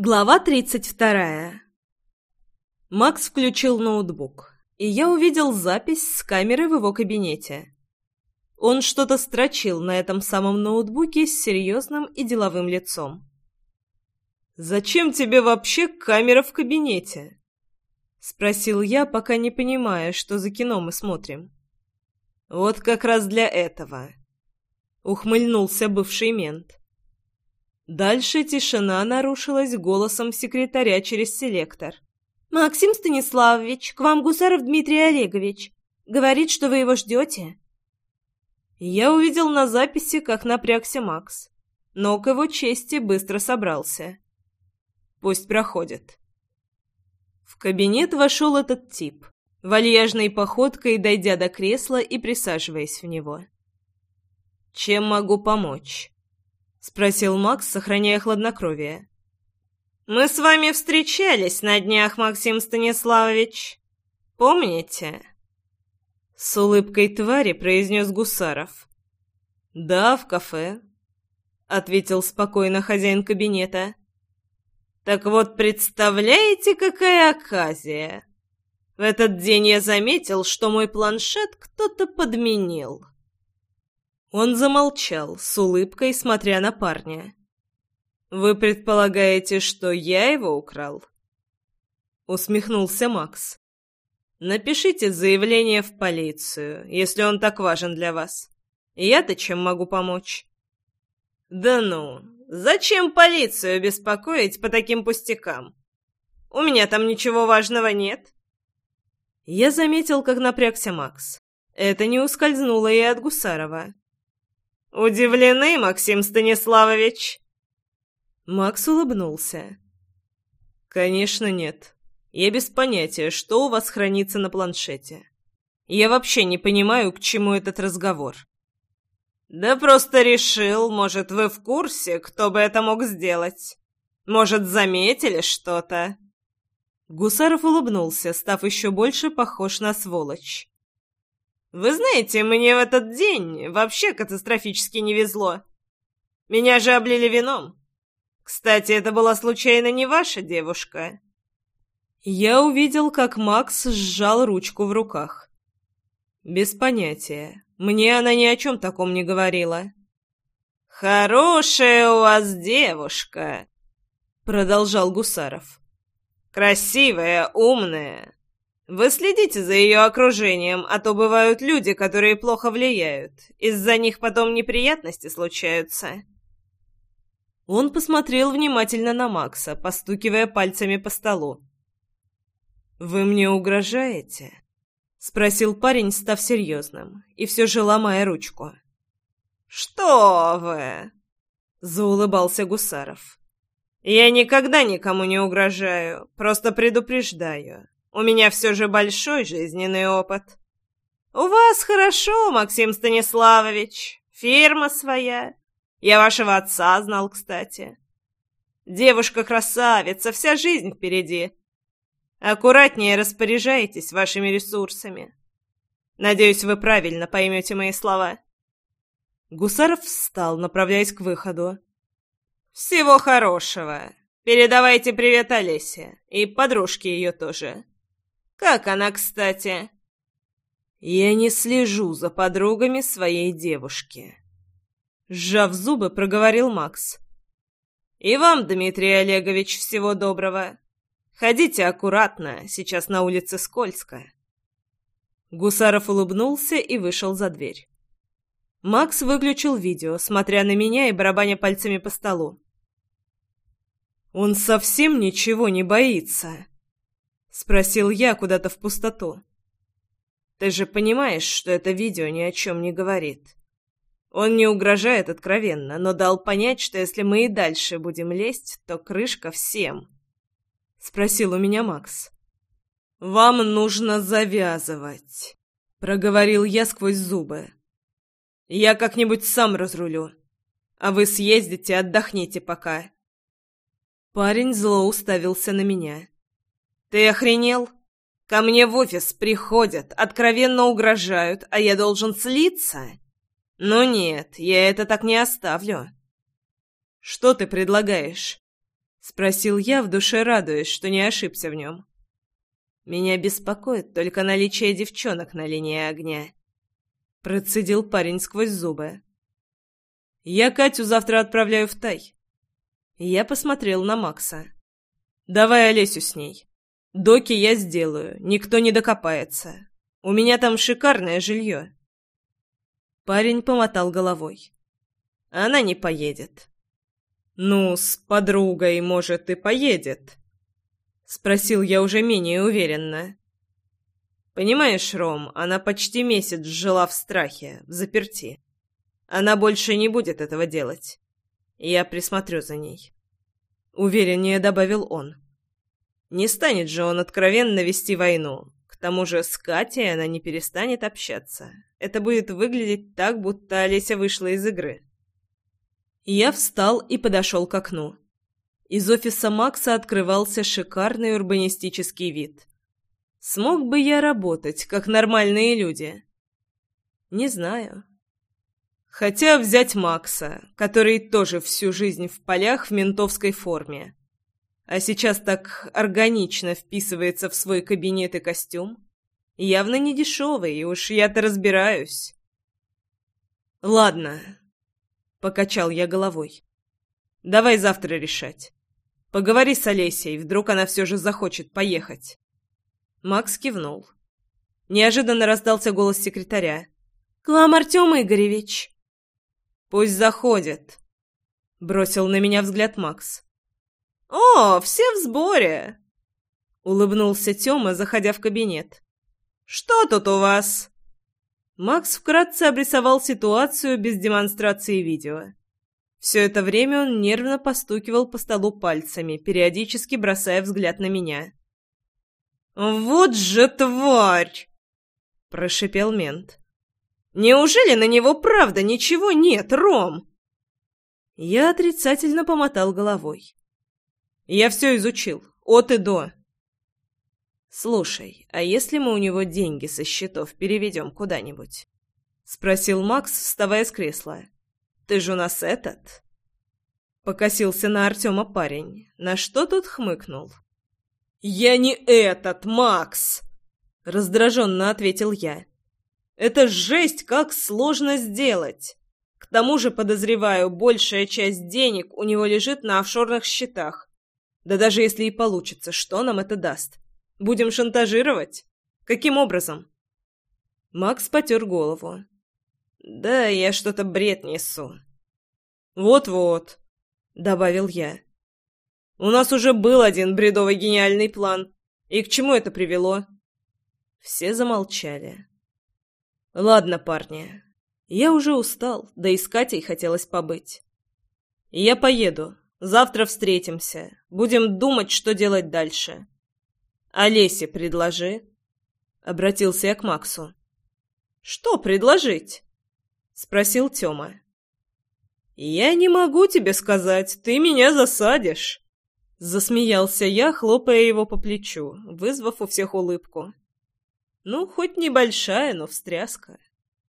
Глава тридцать вторая. Макс включил ноутбук, и я увидел запись с камеры в его кабинете. Он что-то строчил на этом самом ноутбуке с серьезным и деловым лицом. «Зачем тебе вообще камера в кабинете?» — спросил я, пока не понимая, что за кино мы смотрим. «Вот как раз для этого», — ухмыльнулся бывший мент. Дальше тишина нарушилась голосом секретаря через селектор. «Максим Станиславович, к вам Гусаров Дмитрий Олегович. Говорит, что вы его ждете». Я увидел на записи, как напрягся Макс, но к его чести быстро собрался. Пусть проходит. В кабинет вошел этот тип, вальяжной походкой дойдя до кресла и присаживаясь в него. «Чем могу помочь?» — спросил Макс, сохраняя хладнокровие. «Мы с вами встречались на днях, Максим Станиславович. Помните?» С улыбкой твари произнес Гусаров. «Да, в кафе», — ответил спокойно хозяин кабинета. «Так вот, представляете, какая оказия? В этот день я заметил, что мой планшет кто-то подменил». Он замолчал, с улыбкой смотря на парня. «Вы предполагаете, что я его украл?» Усмехнулся Макс. «Напишите заявление в полицию, если он так важен для вас. Я-то чем могу помочь?» «Да ну, зачем полицию беспокоить по таким пустякам? У меня там ничего важного нет». Я заметил, как напрягся Макс. Это не ускользнуло и от Гусарова. «Удивлены, Максим Станиславович?» Макс улыбнулся. «Конечно нет. Я без понятия, что у вас хранится на планшете. Я вообще не понимаю, к чему этот разговор». «Да просто решил, может, вы в курсе, кто бы это мог сделать? Может, заметили что-то?» Гусаров улыбнулся, став еще больше похож на сволочь. Вы знаете, мне в этот день вообще катастрофически не везло. Меня же облили вином. Кстати, это была случайно не ваша девушка. Я увидел, как Макс сжал ручку в руках. Без понятия. Мне она ни о чем таком не говорила. «Хорошая у вас девушка», — продолжал Гусаров. «Красивая, умная, вы следите за ее окружением, а то бывают люди, которые плохо влияют. Из-за них потом неприятности случаются. Он посмотрел внимательно на Макса, постукивая пальцами по столу. «Вы мне угрожаете?» — спросил парень, став серьезным, и все же ломая ручку. «Что вы?» — заулыбался Гусаров. «Я никогда никому не угрожаю, просто предупреждаю. У меня все же большой жизненный опыт. У вас хорошо, Максим Станиславович. Фирма своя. Я вашего отца знал, кстати. Девушка-красавица, вся жизнь впереди. Аккуратнее распоряжайтесь вашими ресурсами. Надеюсь, вы правильно поймете мои слова. Гусаров встал, направляясь к выходу. «Всего хорошего. Передавайте привет Олесе. И подружке ее тоже. Как она, кстати?» «Я не слежу за подругами своей девушки», — сжав зубы, проговорил Макс. «И вам, Дмитрий Олегович, всего доброго. Ходите аккуратно, сейчас на улице скользко». Гусаров улыбнулся и вышел за дверь. Макс выключил видео, смотря на меня и барабаня пальцами по столу. «Он совсем ничего не боится», Спросил я куда-то в пустоту. Ты же понимаешь, что это видео ни о чем не говорит. Он не угрожает откровенно, но дал понять, что если мы и дальше будем лезть, то крышка всем. Спросил у меня Макс. «Вам нужно завязывать», — проговорил я сквозь зубы. «Я как-нибудь сам разрулю, а вы съездите, отдохните пока». Парень зло уставился на меня. «Ты охренел? Ко мне в офис приходят, откровенно угрожают, а я должен слиться? Ну нет, я это так не оставлю». «Что ты предлагаешь?» — спросил я, в душе радуясь, что не ошибся в нем. «Меня беспокоит только наличие девчонок на линии огня», — процедил парень сквозь зубы. «Я Катю завтра отправляю в Тай». Я посмотрел на Макса. «Давай Олесю с ней. Доки я сделаю, никто не докопается. У меня там шикарное жилье». Парень помотал головой. «Она не поедет». «Ну, с подругой, может, и поедет», — спросил я уже менее уверенно. «Понимаешь, Ром, она почти месяц жила в страхе, в заперти. Она больше не будет этого делать. Я присмотрю за ней». Увереннее добавил он. Не станет же он откровенно вести войну. К тому же с Катей она не перестанет общаться. Это будет выглядеть так, будто Олеся вышла из игры. Я встал и подошел к окну. Из офиса Макса открывался шикарный урбанистический вид. Смог бы я работать, как нормальные люди? Не знаю. Хотя взять Макса, который тоже всю жизнь в полях в ментовской форме, а сейчас так органично вписывается в свой кабинет и костюм, явно не дешевый, уж я-то разбираюсь. «Ладно», — покачал я головой. «Давай завтра решать. Поговори с Олесей, вдруг она все же захочет поехать». Макс кивнул. Неожиданно раздался голос секретаря. «К вам, Артем Игоревич!» «Пусть заходит», — бросил на меня взгляд Макс. «О, все в сборе!» — улыбнулся Тёма, заходя в кабинет. «Что тут у вас?» Макс вкратце обрисовал ситуацию без демонстрации видео. Все это время он нервно постукивал по столу пальцами, периодически бросая взгляд на меня. «Вот же тварь!» – прошипел мент. «Неужели на него правда ничего нет, Ром?» Я отрицательно помотал головой. «Я все изучил, от и до». «Слушай, а если мы у него деньги со счетов переведем куда-нибудь?» — спросил Макс, вставая с кресла. Ты же у нас этот...» Покосился на Артема парень, на что тот хмыкнул. «Я не этот, Макс!» Раздраженно ответил я. «Это жесть, как сложно сделать!» К тому же, подозреваю, большая часть денег у него лежит на офшорных счетах. Да даже если и получится, что нам это даст? Будем шантажировать? Каким образом?» Макс потер голову. «Да, я что-то бред несу». «Вот-вот», — добавил я. «У нас уже был один бредовый гениальный план. И к чему это привело?» Все замолчали. «Ладно, парни, я уже устал, да и с Катей хотелось побыть. Я поеду. Завтра встретимся. Будем думать, что делать дальше. Олесе предложи». Обратился я к Максу. «Что предложить?» — спросил Тёма. «Я не могу тебе сказать, ты меня засадишь!» Засмеялся я, хлопая его по плечу, вызвав у всех улыбку. «Ну, хоть небольшая, но встряска».